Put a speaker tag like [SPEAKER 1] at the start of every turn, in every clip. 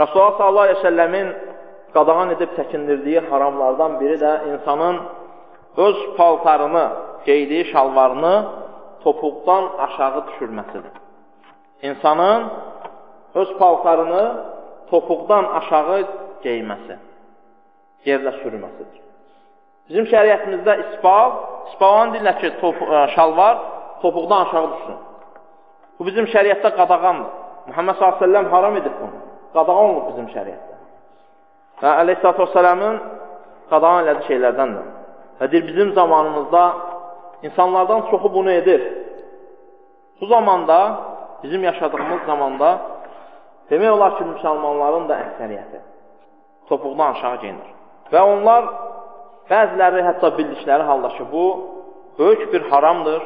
[SPEAKER 1] Rasulullah sallallahu aleyhi ve selləmin qadağan edib çəkindirdiyi haramlardan biri də insanın öz paltarını, geydiyi şalvarını topuqdan aşağı düşürməsidir. İnsanın öz paltarını topuqdan aşağı geyməsi, yerlə sürməsidir. Bizim şəriətimizdə isbal, isbalan deyirlər ki, top, ə, e, şalvar topuqdan aşağı düşsün. Bu bizim şəriətdə qadağandır. Muhammed s.ə.v haram edib bunu. Qadağan olub bizim şəriətdə. Və əleyhissalatü vesselamın qadağan elədiyi şeylərdəndir. Və deyir, bizim zamanımızda insanlardan çoxu bunu edir. Bu zamanda, bizim yaşadığımız zamanda demək olar ki, müsəlmanların da əksəriyyəti topuqdan aşağı geyinir. Və onlar bəziləri hətta bildikləri halda ki, bu böyük bir haramdır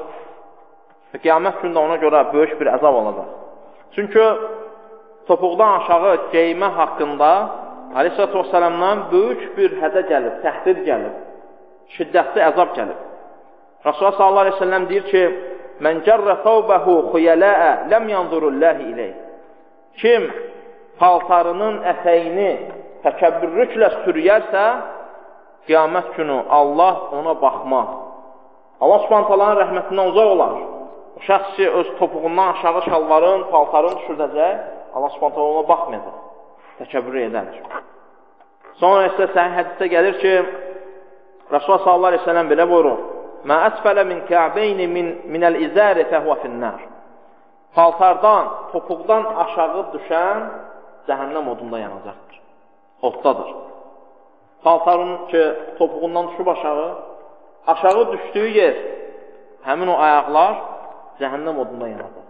[SPEAKER 1] və qiyamət gündə ona görə böyük bir əzab olacaq. Çünki topuqdan aşağı geymə haqqında Aleyhisselatü Vesselamdan böyük bir hədə gəlib, təhdid gəlib, şiddətli əzab gəlib. Rasulullah sallallahu aleyhi ve sellem deyir ki, Mən cərrə thawbəhu xuyələə ləm yanzurulləhi iləyh. Kim paltarının ətəyini təkəbbürlüklə sürüyərsə, qiyamət günü Allah ona baxmaz. Allah subhantaların rəhmətindən uzaq olar. O şəxsi öz topuğundan aşağı şalvarın, paltarın düşürdəcək, Allah subhantalar ona baxmayacaq. Təkəbbür edər. Sonra isə səhih hədisdə gəlir ki, Rasulullah sallallahu aleyhi ve sellem belə buyurur, Mə əsfələ min kəbeyni min, minəl izəri fəhvə finnər. Paltardan, topuqdan aşağı düşən cəhənnəm odunda yanacaqdır. Oddadır. Paltarın ki, topuğundan düşüb aşağı, aşağı düşdüyü yer, həmin o ayaqlar cəhənnəm odunda yanacaq.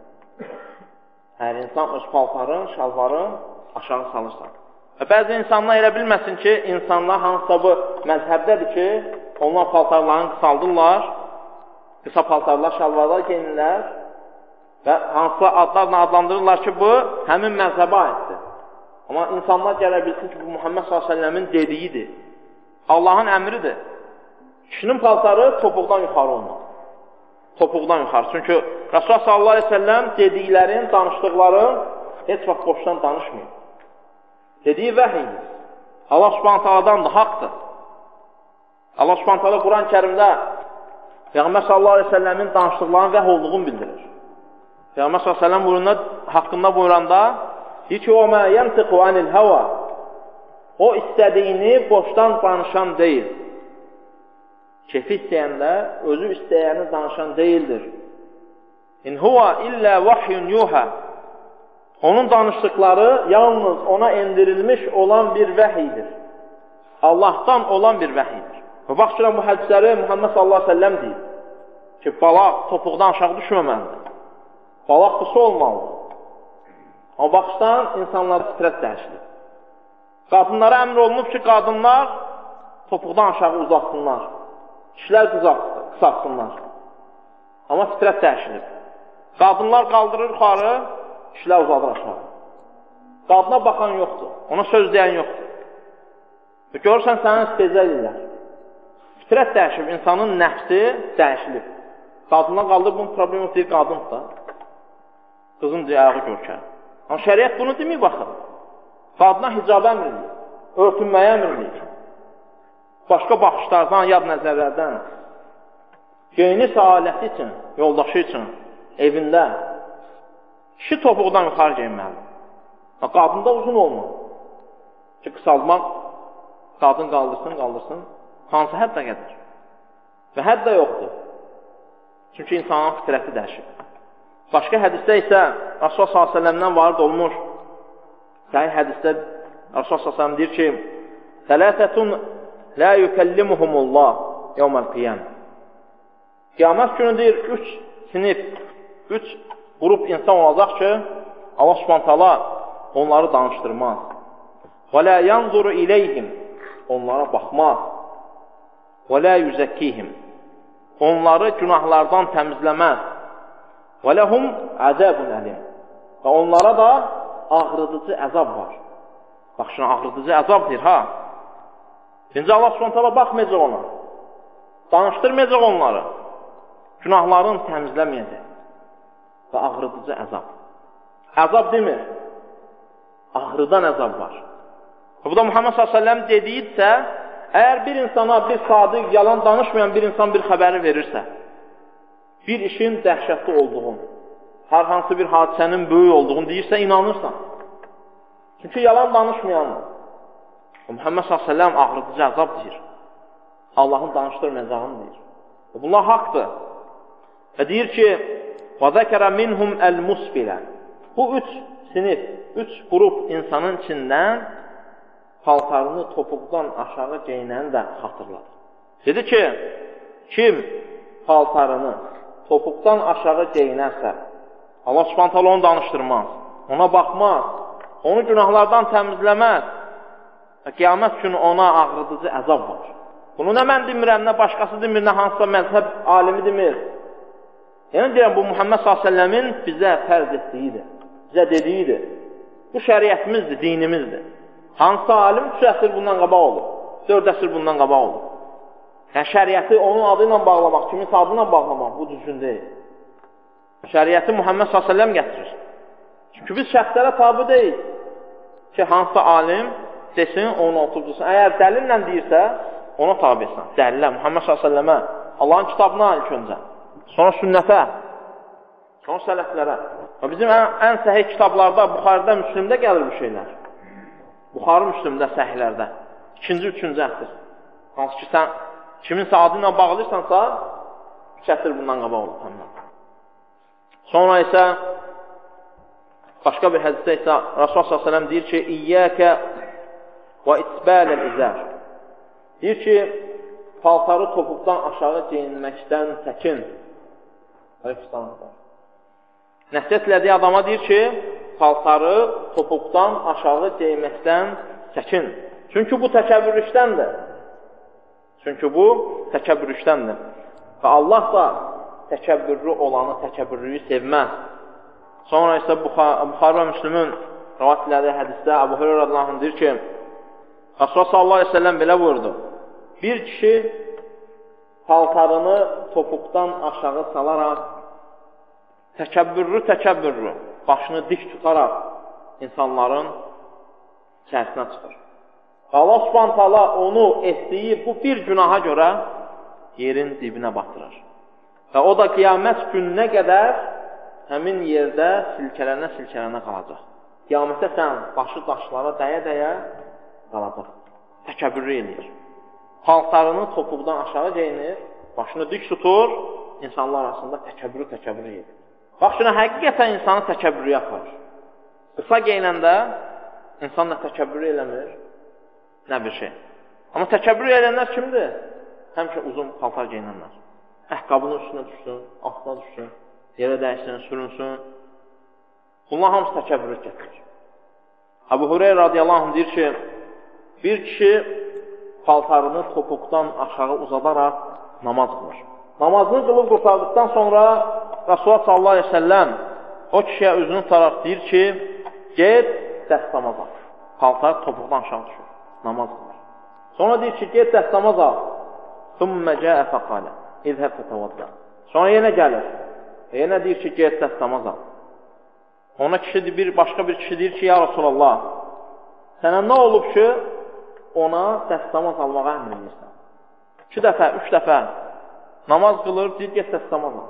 [SPEAKER 1] Hər insan öz paltarın, şalvarın aşağı salırsa. Və bəzi insanlar elə bilməsin ki, insanlar hansısa bu məzhəbdədir ki, onlar paltarlarını qısaldırlar, qısa paltarlar, şalvarlar geyinirlər və hansısa adlarla adlandırırlar ki, bu həmin məzhəbə aiddir. Amma insanlar gələ bilsin ki, bu Muhammed s.ə.v-in dediyidir. Allahın əmridir. Kişinin paltarı topuqdan yuxarı olmalı. Topuqdan yuxarı. Çünki Rasulullah s.ə.v dediklərin, danışdıqların heç vaxt boşdan danışmıyor. Dediyi vəhiydir. Allah subhanət haladandır, haqdır. Allah subhanət hala Quran-ı kərimdə Peyğəmbər sallallahu aleyhi ve səlləmin danışdıqlarının vəh olduğunu bildirir. Peyğəmbər sallallahu aleyhi ve buyurunda, haqqında buyuranda deyir ki, o mə yəntiqu anil həva O istədiyini boşdan danışan deyil. Kefi istəyəndə özü istəyəni danışan deyildir. İn huva illə vahyun yuhə Onun danışdıqları yalnız ona endirilmiş olan bir vəhidir. Allahdan olan bir vəhidir. Və baxışıram bu hədisləri Muhammed sallallahu aleyhi ve sellem deyir ki, balaq topuqdan aşağı düşməməlidir. Balaq qısa olmalıdır. Amma baxışdan insanlar fitrət dəyişilir. Qadınlara əmr olunub ki, qadınlar topuqdan aşağı uzatsınlar. Kişilər qısaltsınlar. Amma fitrət dəyişilir. Qadınlar qaldırır yuxarı, kişilər uzadır aşağı. Qadına baxan yoxdur, ona söz deyən yoxdur. Və görürsən, sənin istezə edirlər. Fitrət dəyişib, insanın nəfsi dəyişilib. Qadına qaldır, bunun problemi deyir, qadındır da. Qızın deyə ayağı görkər. Amma şəriət bunu demir, baxın. Qadına hicab əmr edir, örtünməyə əmr edir. Başqa baxışlardan, yad nəzərlərdən, geyini səaləti üçün, yoldaşı üçün, evində Kişi topuqdan yuxarı geyinməlidir. Qadında uzun olmalı. Ki, qısalmaq, qadın qaldırsın, qaldırsın. Hansı həddə qədər? Və hədd də yoxdur. Çünki insanın fitrəti dəyişir. Başqa hədisdə isə Rasulullah s.ə.v-dən varid olmuş. Səhih hədisdə Rasulullah s.ə.v deyir ki, Sələsətun lə yükəllimuhumullah yevməl qiyam. Qiyamət günü deyir, üç sinif, üç qrup insan olacaq ki, Allah subhantala onları danışdırmaz. Və lə yanzuru iləyhim onlara baxmaz. Və lə yüzəkkihim onları günahlardan təmizləməz. Və ləhum əzəbun əlim və onlara da ağrıdıcı əzab var. Bax, şuna ağrıdıcı əzab deyir, ha? Birinci Allah subhantala baxmayacaq ona. Danışdırmayacaq onları. Günahlarını təmizləməyəcək və ağrıdıcı əzab. Əzab demir. Ağrıdan əzab var. Bu da Muhammed s.ə.v dediyidirsə, əgər bir insana bir sadiq, yalan danışmayan bir insan bir xəbəri verirsə, bir işin dəhşətli olduğunu, hər hansı bir hadisənin böyük olduğunu deyirsə, inanırsan. Çünki yalan danışmayan Muhammed s.ə.v ağrıdıcı əzab deyir. Allahın danışdırmayacağını deyir. Bunlar haqdır. Və deyir ki, وَذَكَرَ مِنْهُمْ الْمُسْبِلَ Bu üç sinif, üç qrup insanın içindən paltarını topuqdan aşağı geyinəni də xatırladı. Dedi ki, kim paltarını topuqdan aşağı geyinərsə, Allah subhanətələ onu danışdırmaz, ona baxmaz, onu günahlardan təmizləməz və qiyamət günü ona ağrıdıcı əzab var. Bunu nə mən demirəm, nə başqası demir, nə hansısa məzhəb alimi demir. Yəni deyirəm, bu Muhammed s.ə.v-in bizə fərz etdiyidir, bizə dediyidir. Bu şəriətimizdir, dinimizdir. Hansı alim 3 əsr bundan qabaq olur, 4 əsr bundan qabaq olur. Yəni şəriəti onun adı ilə bağlamaq, kimin adı ilə bağlamaq bu düzgün deyil. Şəriəti Muhammed s.ə.v gətirir. Çünki biz şəxslərə tabi deyil ki, hansısa alim desin, onu oturdusun. Əgər dəlillə deyirsə, ona tabi etsən. Dəlillə, Muhammed s.ə.və, Allahın kitabına ilk öncə, sonra sünnətə, sonra sələflərə. Bizim ən, ən səhih kitablarda, Buxarıda, Müslümdə gəlir bu şeylər. Buxarı Müslümdə, səhihlərdə. İkinci, üçüncü əsr. Hansı ki, sən kiminsə adı ilə bağlıysansa, üç əsr bundan qabaq olur. Həmdən. Sonra isə başqa bir hədisdə isə Rasulullah s.ə.v deyir ki, İyyəkə və itbəl-əl izər. Deyir ki, paltarı topuqdan aşağı geyinməkdən çəkin. Nəsiyyət elədiyi adama deyir ki, paltarı topuqdan aşağı geyinməkdən çəkin. Çünki bu təkəbbürlükdəndir. Çünki bu təkəbbürlükdəndir. Və Allah da təkəbbürlü olanı, təkəbbürlüyü sevməz. Sonra isə Buxarı və Müslümün rəvat elədiyi hədisdə Əbu Hüreyra radiyallahu deyir ki, Rasulullah sallallahu əleyhi və səlləm belə buyurdu: Bir kişi paltarını topuqdan aşağı salaraq təkəbbürlü təkəbbürlü başını dik tutaraq insanların içərisinə çıxır. Allah Subhanahu taala onu etdiyi bu bir günaha görə yerin dibinə batırır. Və o da qiyamət gününə qədər həmin yerdə silkələnə-silkələnə qalacaq. Qiyamətdə sən başı daşlara dəyə-dəyə qalacaq. Təkəbbürlü eləyir. Paltarını topuqdan aşağı geyinir, başını dik tutur, insanlar arasında təkəbbürlü təkəbbürlü eləyir. Bax, şuna həqiqətən insanı təkəbbürlüyə aparır. Qısa geyinəndə insan da təkəbbürlü eləmir, nə bir şey. Amma təkəbbür edənlər kimdir? Həmişə uzun paltar geyinənlər. Əhqabının üstünə düşsün, altına düşsün, yerə dəysin, sürünsün. Bunlar hamısı təkəbbürlük gətirir. Əbu Hureyr radiyallahu anh deyir ki, bir kişi paltarını topuqdan aşağı uzadaraq namaz qılır. Namazını qılıb qurtardıqdan sonra Rasulullah sallallahu aleyhi ve selləm o kişiyə üzünü tutaraq deyir ki, get dəstəmaz al. Paltar topuqdan aşağı düşür. Namaz qılır. Sonra deyir ki, get dəstəmaz al. Thumma cəə fəqalə. İzhəb fətəvadda. Sonra yenə gəlir. E, yenə deyir ki, get dəstəmaz al. Ona kişi bir başqa bir kişi deyir ki, ya Rasulullah, sənə nə olub ki, ona dəstəmaz almağa əmr edirsən? İki dəfə, üç dəfə namaz qılır, deyir, get dəstəmaz al.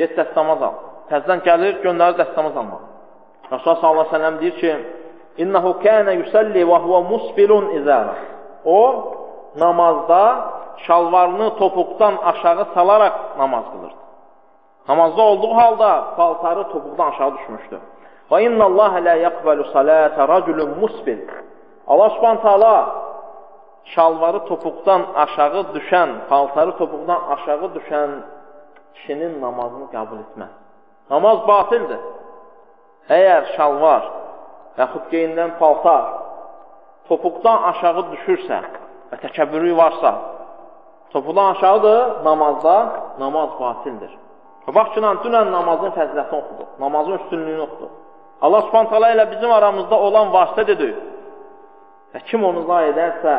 [SPEAKER 1] Get dəstəmaz al. Təzdən gəlir, göndərir dəstəmaz almağa. Rasulullah sallallahu səlləm deyir ki: "İnnehu kana yusalli və huwa musbilun izara." O namazda şalvarını topuqdan aşağı salaraq namaz qılırdı. Namazda olduğu halda paltarı topuqdan aşağı düşmüşdü. Və innallaha la yaqbalu salata raculun musbil. Allah Subhanahu taala şalvarı topuqdan aşağı düşən, paltarı topuqdan aşağı düşən kişinin namazını qəbul etməz. Namaz batildir. Əgər şalvar, yaxud geyindən paltar topuqdan aşağı düşürsə və təkəbbürü varsa, topuqdan aşağıdır, namazda namaz batildir. Bax ki, dünən namazın fəzilətini oxuduq, namazın üstünlüyünü oxuduq. Allah subhanət ilə bizim aramızda olan vasitə dedik. Və kim onu zay edərsə,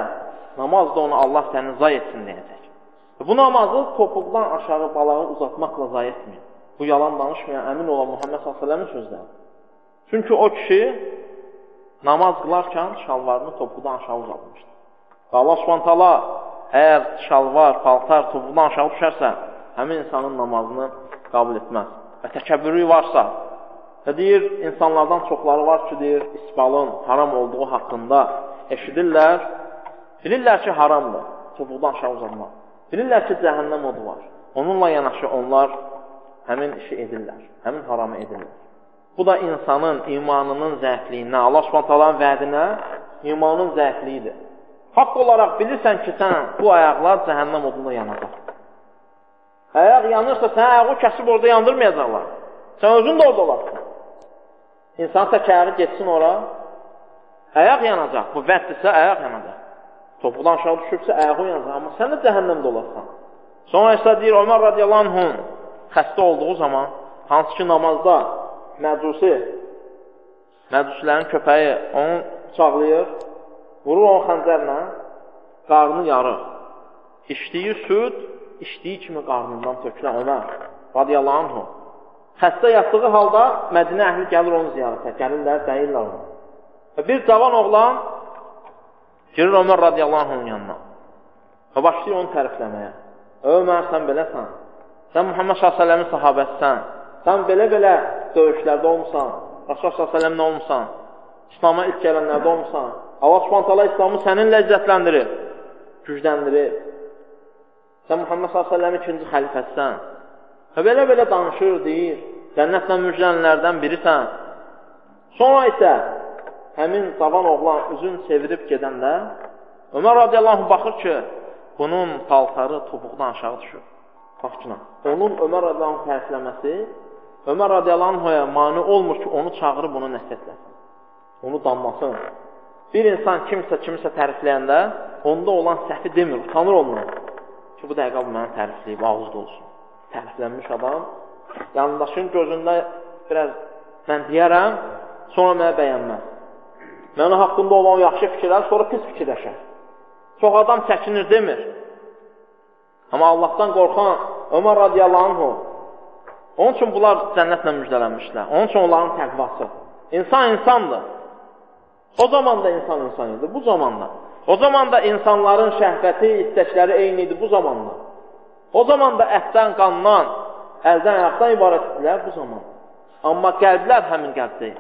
[SPEAKER 1] namaz da onu Allah səni zay etsin deyəcək. Bu namazı topuqdan aşağı balağı uzatmaqla zay etməyin. Bu yalan danışmayan, əmin olan Muhammed s.ə.v-in sözləri. Çünki o kişi namaz qılarkən şalvarını topuqdan aşağı uzatmışdı. Və Allah subhantala əgər şalvar, paltar topuqdan aşağı düşərsə, həmin insanın namazını qəbul etməz. Və təkəbbürü varsa, və deyir, insanlardan çoxları var ki, deyir, isbalın haram olduğu haqqında eşidirlər, bilirlər ki, haramdır topuqdan aşağı uzanmaq. Bilirlər ki, cəhənnəm odu var. Onunla yanaşı onlar həmin işi edirlər, həmin haramı edirlər. Bu da insanın imanının zəifliyinə, Allah subhantaların vədinə imanın zəifliyidir. Haqq olaraq bilirsən ki, sən bu ayaqlar cəhənnəm odunda yanacaq. Ayaq yanırsa, sən ayağı kəsib orada yandırmayacaqlar. Sən özün də orada olarsan. İnsan tək ayağı geçsin ora, ayaq yanacaq. Bu vəddirsə, ayaq yanacaq. Topuqdan aşağı düşübsə, ayağı yanacaq. Amma sən də cəhənnəmdə olarsan. Sonra isə deyir, Ömər radiyallahu anh xəstə olduğu zaman, hansı ki namazda məcusi, məcusilərin köpəyi onu bıçaqlayır, vurur onu xəncərlə, qarnı yarır. İçdiyi süd, içdiyi kimi qarnından tökülən Ömər radiyallahu anh xəstə yatdığı halda Mədinə əhli gəlir onu ziyarətə, gəlirlər, dəyirlər onu. Və bir cavan oğlan girir Ömər radiyallahu anh yanına və başlayır onu tərifləməyə. Ömər, sən beləsən, sən Muhammed s.ə.v-in sahabəsən, sən belə-belə döyüşlərdə olmusan, Rasul s.ə.v-nə olmusan, İslama ilk gələnlərdə olmusan, Allah subhanətələ İslamı səninlə izzətləndirir, gücləndirir. Sən Muhammed s.ə.v-in ikinci xəlifəsən. Və belə-belə danışır, deyir, cənnətlə müjlənlərdən birisən. Sonra isə həmin cavan oğlan üzün çevirib gedəndə Ömər radiyallahu baxır ki, bunun paltarı topuqdan aşağı düşür. Baxçına. Onun Ömər radiyallahu tərifləməsi Ömər radiyallahu mani olmur ki, onu çağırıb onu nəsiyyətləsin. Onu danmasın. Bir insan kimsə kimisə tərifləyəndə onda olan səhvi demir, utanır ondan. Ki, bu dəqiqə bu məni tərifləyib, ağızda olsun. Təriflənmiş adam yandaşın gözündə biraz mən deyərəm, sonra mənə bəyənməz. Mənə haqqında olan yaxşı fikirlər, sonra pis fikirləşər. Çox adam çəkinir demir. Amma Allahdan qorxan Ömər radiyallahu anhu Onun üçün bunlar cənnətlə müjdələnmişlər. Onun üçün onların təqvası. İnsan insandır. O zaman da insan insan idi, bu zamanda. O zaman da insanların şəhvəti, istəkləri eyni idi bu zamanda. O zaman da ətdən, qandan, əldən, ayaqdan ibarət idilər bu zaman. Amma qəlblər həmin qəlb deyil.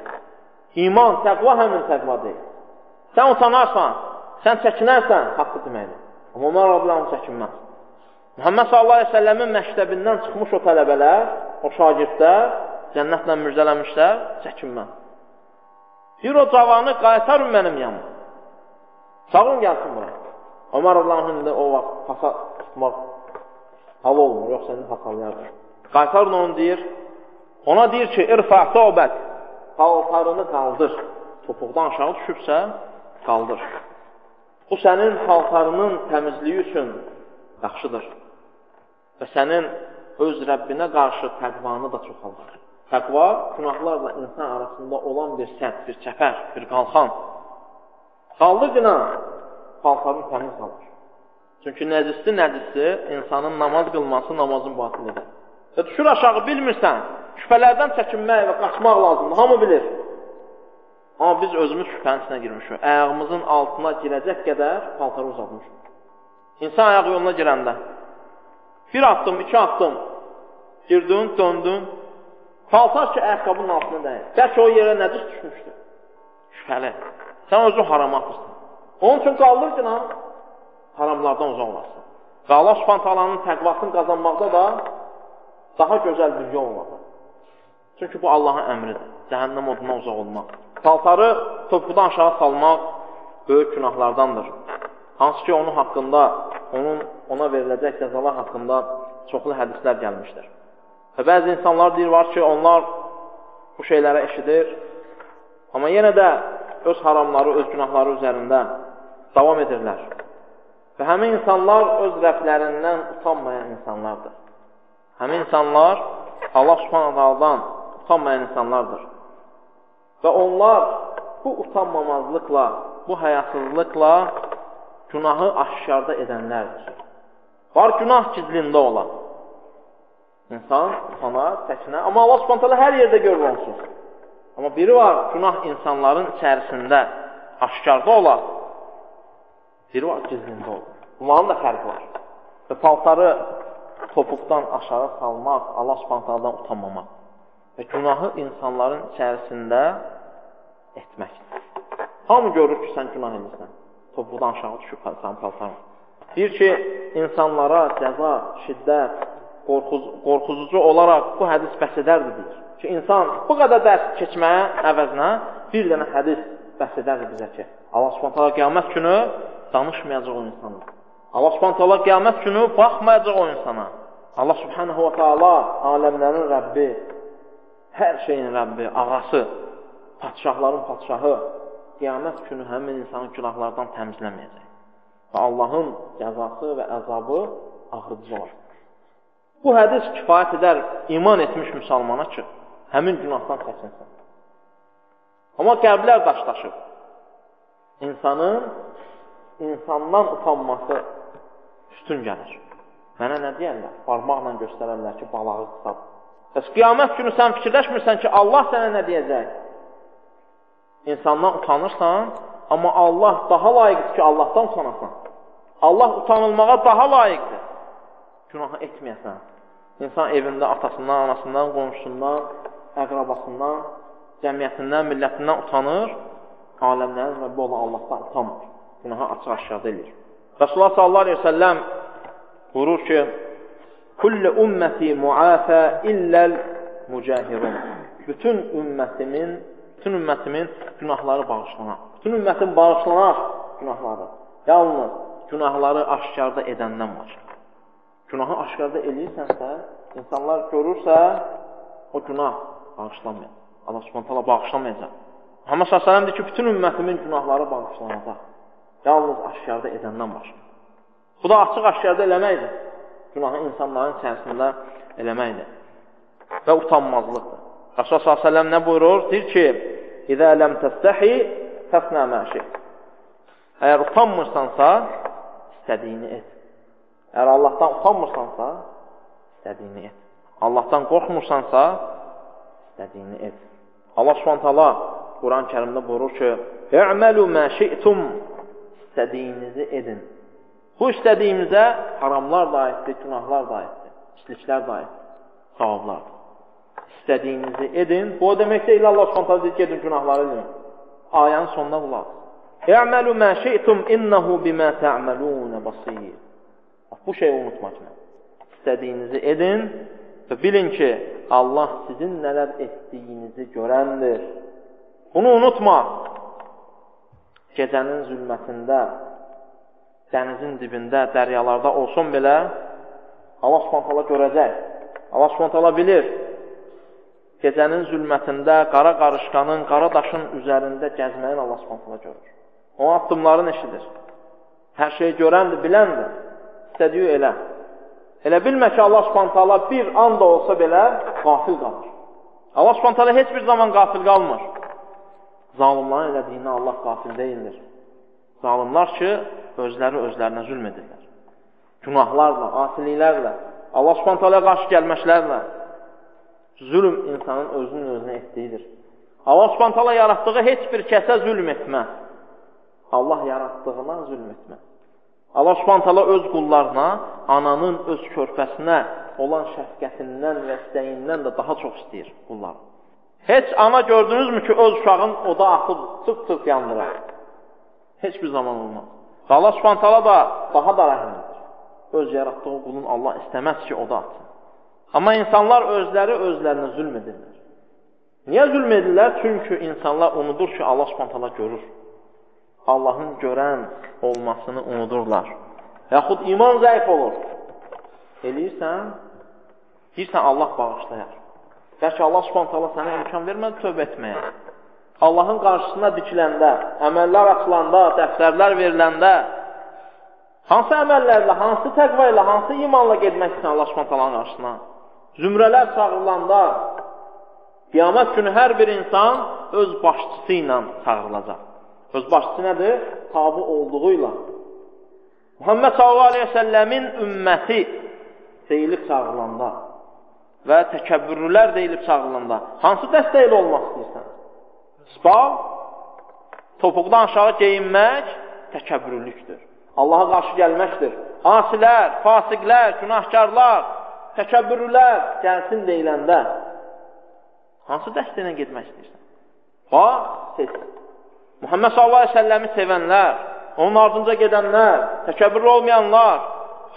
[SPEAKER 1] İman, təqva həmin təqva deyil. Sən utanarsan, sən çəkinərsən, haqqı deməkdir. Amma Ömər Rabbilərin çəkinməz. Muhammed sallallahu əleyhi və səlləmin məktəbindən çıxmış o tələbələr, o şagirdlər cənnətlə müjdələnmişlər, çəkinmə. Bir o cavanı qaytarın mənim yanıma. Çağırın gəlsin bura. Ömər Allahın indi o vaxt pasa tutmaq hal olmur, yoxsa indi pasalayardır. Qaytarın onu deyir, ona deyir ki, irfa tövbət, paltarını qaldır. Topuqdan aşağı düşübsə, qaldır. Bu sənin paltarının təmizliyi üçün yaxşıdır və sənin öz Rəbbinə qarşı təqvanı da çoxaldır. Təqva günahlarla insan arasında olan bir sədd, bir çəpər, bir qalxan. Qaldı günah, paltarın təmiz qalır. Çünki nəcisli nəcisi insanın namaz qılması namazın batıl edir. Və düşür aşağı bilmirsən, şübhələrdən çəkinmək və qaçmaq lazımdır, hamı bilir. Amma biz özümüz şübhənin içinə girmişik. Əyağımızın altına girəcək qədər paltarı uzatmışıq. İnsan ayaq yoluna girəndə Bir addım, iki addım girdin, döndün. Paltar ki, ayaqqabının altına dəyir. Bəlkə o yerə nəcis düşmüşdür? Şübhəli. Sən özün harama atırsan. Onun üçün qaldır ki, haramlardan uzaq olasın. Və Allah subhantalanın təqvasını qazanmaqda da daha gözəl bir yol olmalı. Çünki bu Allahın əmridir. Cəhənnəm odundan uzaq olmaq. Paltarı topuqdan aşağı salmaq böyük günahlardandır. Hansı ki, onun haqqında, onun ona veriləcək cəzalar haqqında çoxlu hədislər gəlmişdir. Və bəzi insanlar deyir, var ki, onlar bu şeylərə eşidir, amma yenə də öz haramları, öz günahları üzərində davam edirlər. Və həmin insanlar öz rəflərindən utanmayan insanlardır. Həmin insanlar Allah subhanədaldan utanmayan insanlardır. Və onlar bu utanmamazlıqla, bu həyasızlıqla günahı aşkarda edənlərdir. Var günah gizlində olan. İnsan sana, təkinə, amma Allah subhanətələ hər yerdə görür onsuz. Amma biri var, günah insanların içərisində aşkarda olar. Biri var, gizlində olur. Bunların da fərqi var. Və paltarı topuqdan aşağı salmaq, Allah subhantalardan utanmamaq və günahı insanların içərisində etməkdir. Hamı görür ki, sən günah edirsən. Topuqdan aşağı düşüb sən paltarın. Deyir ki, insanlara cəza, şiddət, qorxuz qorxuzucu olaraq bu hədis bəs edərdi deyir. Ki, insan bu qədər dərs keçməyə əvəzinə bir dənə hədis bəs edərdi bizə ki, Allah subhanətələ qiyamət günü danışmayacaq o insana. Allah subhanətələ qiyamət günü baxmayacaq o insana. Allah subhanətə və teala aləmlərin Rəbbi, hər şeyin Rəbbi, ağası, patişahların patişahı qiyamət günü həmin insanı günahlardan təmizləməyəcək. Və Allahın cəzası və əzabı ağrıdıcı olacaq. Bu hədis kifayət edər iman etmiş müsəlmana ki, həmin günahdan çəkinsin. Amma qəlblər daşlaşıb. İnsanın insandan utanması üstün gəlir. Mənə nə deyərlər? Barmaqla göstərərlər ki, balağı qısad. Bəs qiyamət günü sən fikirləşmirsən ki, Allah sənə nə deyəcək? İnsandan utanırsan, amma Allah daha layiqdir ki, Allahdan utanasan. Allah utanılmağa daha layiqdir. Günahı etməyəsən. İnsan evində atasından, anasından, qonşusundan, əqrabasından, cəmiyyətindən, millətindən utanır, aləmlərin Rəbbi olan Allahdan utanmır. Günaha açıq-aşkar edir. Rasulullah sallallahu aleyhi ve selləm buyurur ki, Kulli ümməti muafə illəl mücahirun. Bütün ümmətimin, bütün ümmətimin günahları bağışlanar. Bütün ümmətin bağışlanar günahları. Yalnız günahları aşkarda edəndən başqa günahı aşkarda eləyirsənsə, insanlar görürsə, o günah bağışlamayacaq. Allah subhanətələ bağışlamayacaq. Muhammed s.ə.v ki, bütün ümmətimin günahları bağışlanacaq. Yalnız aşkarda edəndən başqa. Bu da açıq-aşkarda eləməkdir. Günahı insanların içərisində eləməkdir. Və utanmazlıqdır. Rasulullah s.ə.v nə buyurur? Deyir ki, İzə ləm təstəhi fəsnə məşi. Əgər utanmırsansa, istədiyini et. Əgər Allahdan utanmırsansa, istədiyini et. Allahdan qorxmursansa, istədiyini et. Allah subhantala Quran-ı kərimdə buyurur ki, Ə'məlu mə şi'tum istədiyinizi edin. Bu istədiyimizə haramlar da aiddir, günahlar da aiddir, pisliklər da aiddir, savablardır. İstədiyinizi edin. Bu o demək deyil, Allah deyir, gedin günahları edin. Ayənin sonuna qulaq. Ə'məlu mə şi'tum innəhu bimə tə'məlunə basir. Bu şeyi unutmayın. İstədiyinizi edin və bilin ki, Allah sizin nələr etdiyinizi görəndir. Bunu unutma. Gecənin zülmətində, dənizin dibində, dəryalarda olsun belə, Allah subhanətələ görəcək. Allah subhanətələ bilir. Gecənin zülmətində, qara qarışqanın, qara daşın üzərində gəzməyin Allah subhanətələ görür. O addımların eşidir. Hər şeyi görəndir, biləndir istədiyi elə. Elə bilmə ki, Allah subhanətələ bir an da olsa belə qafil qalır. Allah subhanətələ heç bir zaman qafil qalmır. Zalimların elədiyinə Allah qafil deyildir. Zalimlar ki, özləri özlərinə zülm edirlər. Günahlarla, asiliklərlə, Allah subhanətələ qarşı gəlməşlərlə zülm insanın özünün özünə etdiyidir. Allah subhanətələ yaratdığı heç bir kəsə zülm etməz. Allah yaratdığına zülm etməz. Allah subhantala öz qullarına, ananın öz körpəsinə olan şəfqətindən və istəyindən də daha çox istəyir qullar. Heç ana gördünüzmü ki, öz uşağın oda axıb, çıx-çıx yandırar? Heç bir zaman olmaz. Allah subhantala da daha da rəhimlidir. Öz yaratdığı qulun Allah istəməz ki, oda atsın. Amma insanlar özləri özlərinə zülm edirlər. Niyə zülm edirlər? Çünki insanlar unudur ki, Allah subhantala görür. Allahın görən olmasını unudurlar. Yaxud iman zəif olur. Eləyirsən, deyirsən Allah bağışlayar. Bəlkə Allah subhanətələ sənə imkan vermədi tövbə etməyə. Allahın qarşısına dikiləndə, əməllər açılanda, dəftərlər veriləndə, hansı əməllərlə, hansı təqva ilə, hansı imanla getmək istəyirsən Allah subhanətələrin qarşısına? Zümrələr çağırılanda, qiyamət günü hər bir insan öz başçısı ilə çağırılacaq. Öz başçısı nədir? Tabi olduğu ilə. Muhammed s.a.v-in ümməti deyilib çağırılanda və təkəbbürlülər deyilib çağırılanda hansı dəstəkli olmaq istəyirsən? İsbal, topuqdan aşağı geyinmək təkəbbürlükdür. Allaha qarşı gəlməkdir. Asilər, fasiqlər, günahkarlar, təkəbbürlər gəlsin deyiləndə hansı dəstə ilə getmək istəyirsən? Bax, seç. Muhammed sallallahu əleyhi və səlləmi sevənlər, onun ardınca gedənlər, təkəbbürlü olmayanlar,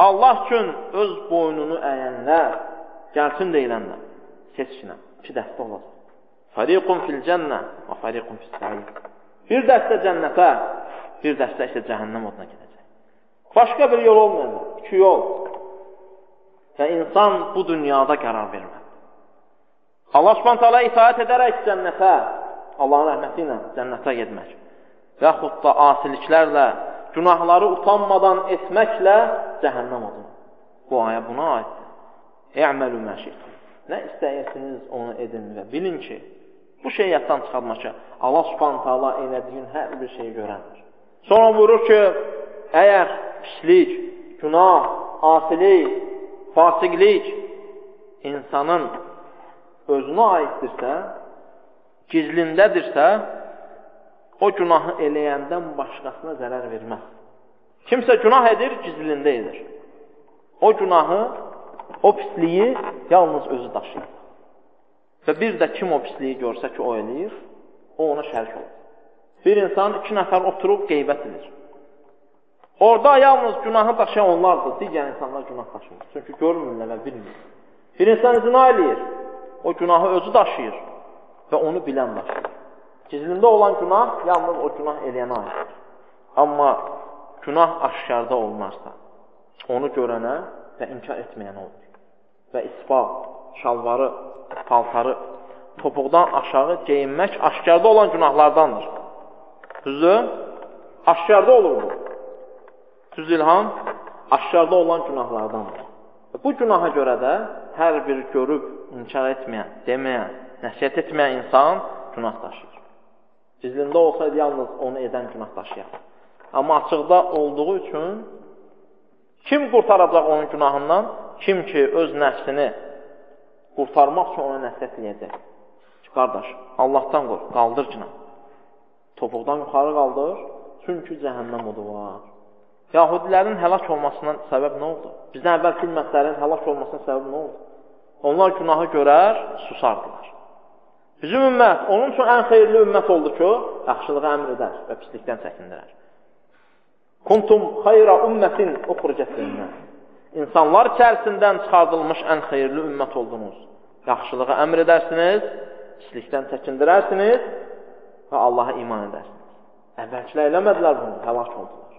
[SPEAKER 1] Allah üçün öz boynunu əyənlər gəlsin deyiləndə seçkinə iki dəstə olacaq. Fariqun fil cənnə və fariqun fis sa'ir. Bir dəstə cənnətə, bir dəstə isə cəhənnəm oduna gedəcək. Başqa bir yol olmayacaq. İki yol. Və insan bu dünyada qərar verməlidir. Allah Subhanahu taala itaat edərək cənnətə, Allahın rəhməti ilə cənnətə getmək və yaxud da asiliklərlə, günahları utanmadan etməklə cəhənnəm oduna. Bu ayə buna aiddir. Əməlu məşiqə. Nə istəyirsiniz, onu edin və bilin ki, bu şey yaddan çıxartmaq ki, Allah subhanət hala elədiyin hər bir şeyi görəndir. Sonra buyurur ki, əgər pislik, günah, asilik, fasiqlik insanın özünə aiddirsə, gizlindədirsə, o günahı eləyəndən başqasına zərər verməz. Kimsə günah edir, gizlində edir. O günahı o pisliyi yalnız özü daşıyır. Və bir də kim o pisliyi görsə ki, o eləyir, o ona şərik olur. Bir insan iki nəfər oturub qeybət edir. Orada yalnız günahı daşıyan onlardır, digər insanlar günah daşımır. Çünki görmürlər və bilmir. Bir insan zina eləyir, o günahı özü daşıyır və onu bilən daşıyır. Gizlində olan günah yalnız o günah eləyənə aiddir. Amma günah aşkarda olmazsa, onu görənə və inkar etməyənə olur və isbaq, şalvarı, paltarı topuqdan aşağı geyinmək aşkarda olan günahlardandır. Düzdür? Aşkarda olur bu. Düz ilham aşkarda olan günahlardandır. Bu günaha görə də hər bir görüb inkar etməyən, deməyən, nəsiyyət etməyən insan günah daşıyır. Gizlində olsaydı yalnız onu edən günah daşıyar. Amma açıqda olduğu üçün kim qurtaracaq onun günahından? Kim ki, öz nəfsini qurtarmaq üçün ona nəsiyyət edəcək. Qardaş, Allahdan qor, qaldır günah. Topuqdan yuxarı qaldır, çünki cəhənnəm odu var. Yahudilərin həlak olmasından səbəb nə oldu? Bizdən əvvəl ümmətlərin həlak olmasına səbəb nə oldu? Onlar günahı görər, susardılar. Bizim ümmət, onun üçün ən xeyirli ümmət oldu ki, yaxşılığa əmr edər və pislikdən çəkindirər. Kuntum xayra ümmətin uxricət linnəs. İnsanlar içərisindən çıxardılmış ən xeyirli ümmət oldunuz. Yaxşılığa əmr edərsiniz, pislikdən çəkindirərsiniz və Allaha iman edərsiniz. Əvvəlkilər eləmədilər bunu, həlak oldular.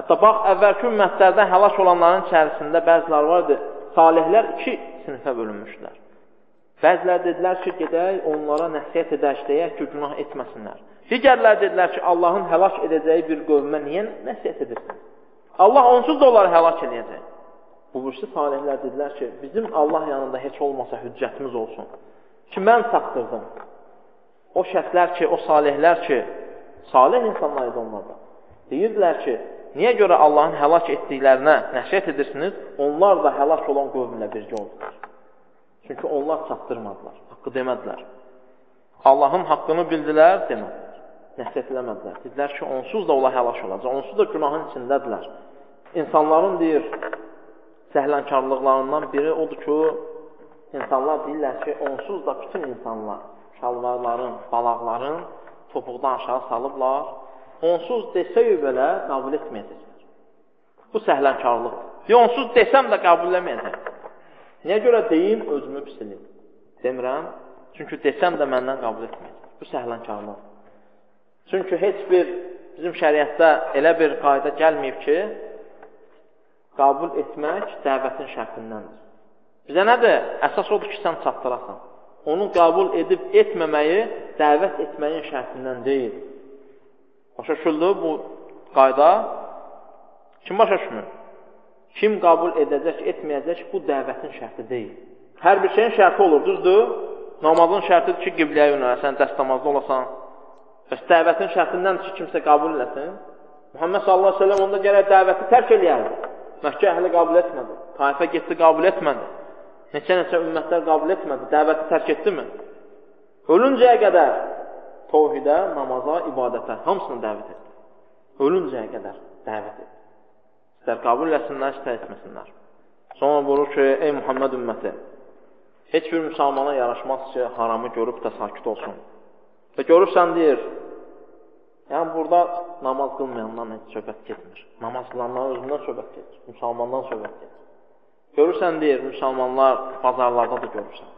[SPEAKER 1] Hətta bax, əvvəlki ümmətlərdən həlak olanların içərisində bəzilər vardı, salihlər iki sinifə bölünmüşdülər. Bəzilər dedilər ki, gedək, onlara nəsiyyət edək, deyək ki, günah etməsinlər. Digərlər dedilər ki, Allahın həlak edəcəyi bir qövmə niyə nəsiyyət edirsin? Allah onsuz da onları həlak edəcək. Bu birisi salihlər dedilər ki, bizim Allah yanında heç olmasa hüccətimiz olsun. Ki, mən çatdırdım. O şəxslər ki, o salihlər ki, salih insanlar idi onlarda. Deyirdilər ki, niyə görə Allahın həlak etdiklərinə nəşət edirsiniz, onlar da həlak olan qövmlə birgə oldular. Çünki onlar çatdırmadılar, haqqı demədilər. Allahın haqqını bildilər, demədilər. Nəsət eləmədilər. Dedilər ki, onsuz da ola həlak olacaq, onsuz da günahın içindədirlər. İnsanların deyir, səhlənkarlıqlarından biri odur ki, insanlar deyirlər ki, onsuz da bütün insanlar şalvarların, balaqların topuqdan aşağı salıblar, onsuz desəy belə qəbul etməyəcəklər. Bu səhlənkarlıqdır. Onsuz desəm də qəbul etməyəcək. Niyə görə deyim, özümü pisilim. Demirəm, çünki desəm də məndən qəbul etməyəcək. Bu səhlənkarlıqdır. Çünki heç bir bizim şəriətdə elə bir qayda gəlməyib ki, qəbul etmək dəvətin şərtindəndir. Bizə nədir? Əsas odur ki, sən çatdırasan. Onu qəbul edib etməməyi dəvət etməyin şərtindən deyil. Başa düşüldü bu qayda? Kim başa düşmür? Kim qəbul edəcək, etməyəcək, bu dəvətin şərti deyil. Hər bir şeyin şərti olur, düzdür? Namazın şərtidir ki, qibləyə yönələsən, dəstəmazda olasan. Bəs dəvətin şərtindəndir ki, kimsə qəbul eləsin. Muhammed sallallahu aleyhi ve sellem onda gərək dəvəti tərk eləyərdi. Məkkə əhli qəbul etmədi. Taifə getdi, qəbul etmədi. Neçə-neçə ümmətlər qəbul etmədi. Dəvəti tərk etdimi? Ölüncəyə qədər tovhidə, namaza, ibadətə, hamısını dəvət etdi. Ölüncəyə qədər dəvət etdi. İstər qəbul eləsinlər, istər etməsinlər. Sonra buyurur ki, ey Muhammed ümməti, heç bir müsəlmana yaraşmaz ki, haramı görüb də sakit olsun. Və görürsən, deyir, yəni burada namaz qılmayandan heç söhbət getmir. Namaz qılanların özündən söhbət gedir, müsəlmandan söhbət gedir. Görürsən, deyir, müsəlmanlar bazarlarda da görürsən,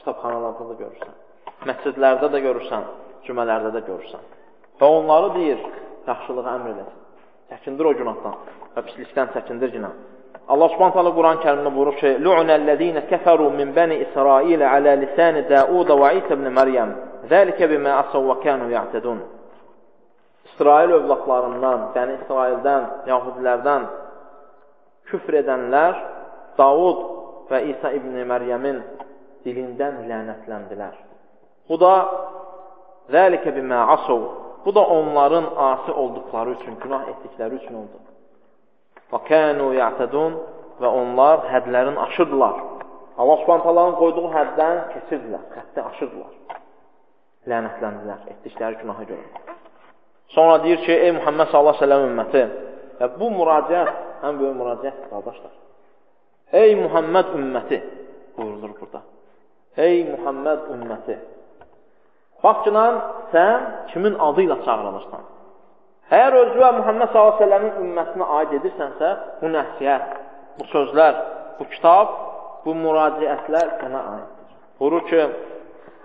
[SPEAKER 1] kitabxanalarda da görürsən, məscidlərdə də görürsən, cümələrdə də görürsən. Və onları deyir, yaxşılığı əmr eləsin. Çəkindir o günahdan və pislikdən çəkindir günah. Allah Subhanahu taala Quran-Kərimdə buyurur ki: "Lu'nellezine keferu min bani İsrail ala lisan Daud və İsa ibn Məryəm. Zalika bima asaw və kanu ya'tadun." İsrail övladlarından, Bəni İsraildən, Yahudilərdən küfr edənlər Davud və İsa ibn Məryəmin dilindən lənətləndilər. Bu da zəlikə bimə asav. Bu da onların asi olduqları üçün, günah etdikləri üçün oldu. Və kanu ya'tadun və onlar hədlərin aşırdılar. Allah Subhanahu qoyduğu həddən keçirdilər, həddi aşırdılar. Lənətləndilər etdikləri günaha görə. Sonra deyir ki, ey Muhammed sallallahu əleyhi və səlləm ümməti, və bu müraciət ən böyük müraciətdir, qardaşlar. Ey Muhammed ümməti buyurulur burada. Ey Muhammed ümməti. Ki, sən kimin adı ilə çağırılırsan? Əgər özü və Muhammed s.ə.v-in ümmətinə aid edirsənsə, bu nəsiyyət, bu sözlər, bu kitab, bu müraciətlər sənə aiddir. Buyurur ki,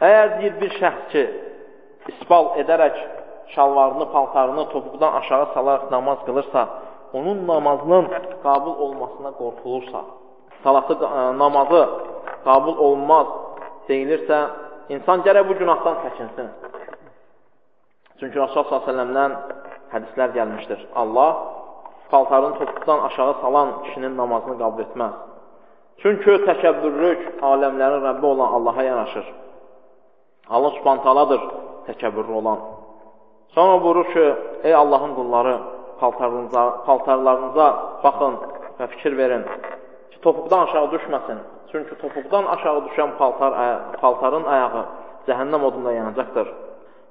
[SPEAKER 1] əgər deyir bir şəxs ki, isbal edərək şalvarını, paltarını topuqdan aşağı salaraq namaz qılırsa, onun namazının qabul olmasına qorxulursa, salatı, ə, namazı qabul olunmaz deyilirsə, insan gərək bu günahdan çəkinsin. Çünki Rasul s.ə.v-dən hədislər gəlmişdir. Allah paltarını topuqdan aşağı salan kişinin namazını qabul etməz. Çünki təkəbbürlük aləmlərin Rəbbi olan Allaha yanaşır. Allah subhantaladır təkəbbürlü olan. Sonra buyurur ki, ey Allahın qulları, paltarlarınıza, paltarlarınıza baxın və fikir verin topuqdan aşağı düşməsin. Çünki topuqdan aşağı düşən paltar, paltarın ayağı cəhənnəm odunda yanacaqdır.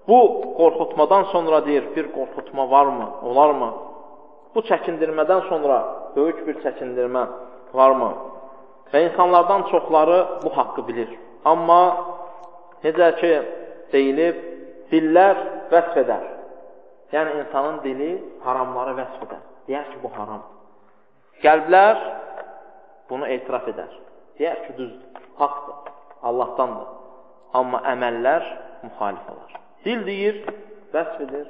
[SPEAKER 1] Bu qorxutmadan sonra deyir, bir qorxutma varmı, olarmı? Bu çəkindirmədən sonra böyük bir çəkindirmə varmı? Və insanlardan çoxları bu haqqı bilir. Amma necə ki, deyilib, dillər vəsf edər. Yəni, insanın dili haramları vəsf edər. Deyər ki, bu haramdır. Qəlblər bunu etiraf edər. Deyər ki, düzdür, haqdır, Allahdandır. Amma əməllər müxalif olar. Dil deyir, vəsf edir,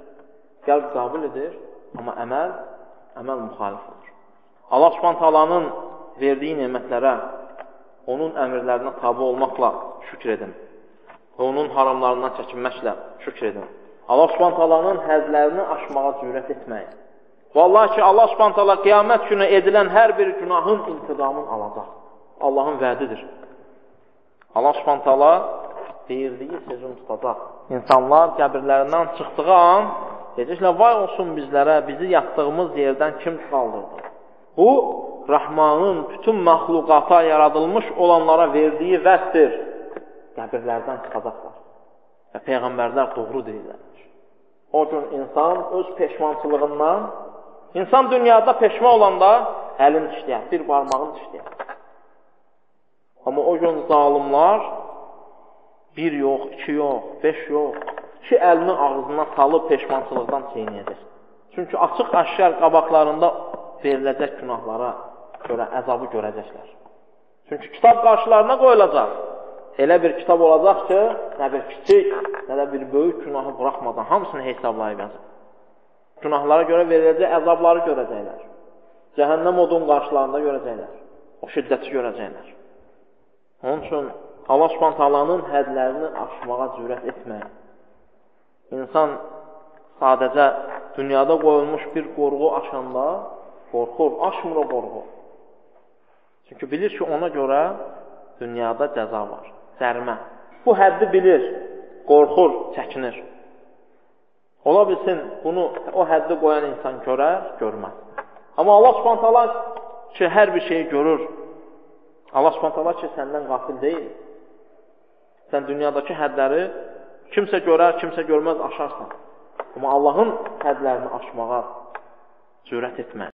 [SPEAKER 1] qəlb qabul edir, amma əməl, əməl müxalif olur. Allah subhantalanın verdiyi nemətlərə, onun əmirlərinə tabi olmaqla şükür edin və onun haramlarından çəkinməklə şükür edin. Allah subhantalanın həzlərini aşmağa cürət etməyin. Vallahi ki, Allah subhanətələ qiyamət günü edilən hər bir günahın intiqamını alacaq. Allahın vədidir. Allah subhanətələ deyirdiyi sözün tutacaq. İnsanlar qəbirlərindən çıxdığı an deyəcəklər, vay olsun bizlərə, bizi yatdığımız yerdən kim qaldırdı? Bu, Rəhmanın bütün məxluqata yaradılmış olanlara verdiyi vəsdir. Qəbirlərdən çıxacaqlar. Və Peyğəmbərlər doğru deyirlər. O gün insan öz peşmançılığından İnsan dünyada peşmə olanda əlin dişləyər, bir barmağın dişləyər. Amma o gün zalimlar bir yox, iki yox, beş yox, iki əlini ağzına salıb peşmançılıqdan çeynəyəcək. Çünki açıq aşkar qabaqlarında veriləcək günahlara görə əzabı görəcəklər. Çünki kitab qarşılarına qoyulacaq. Elə bir kitab olacaq ki, nə bir kiçik, nə də bir böyük günahı buraxmadan hamısını hesablayıb yazır günahlara görə veriləcək əzabları görəcəklər. Cəhənnəm odun qarşılarında görəcəklər. O şiddəti görəcəklər. Onun üçün Allah Subhanahu hədlərini aşmağa cürət etməyin. İnsan sadəcə dünyada qoyulmuş bir qorğu aşanda qorxur, aşmır o qorğu. Çünki bilir ki, ona görə dünyada cəza var, cərimə. Bu həddi bilir, qorxur, çəkinir. Ola bilsin, bunu o həddi qoyan insan görər, görməz. Amma Allah subhantala ki, hər bir şeyi görür. Allah subhantala ki, səndən qafil deyil. Sən dünyadakı hədləri Kimsə görər, kimsə görməz, aşarsan. Amma Allahın hədlərini aşmağa cürət etmə.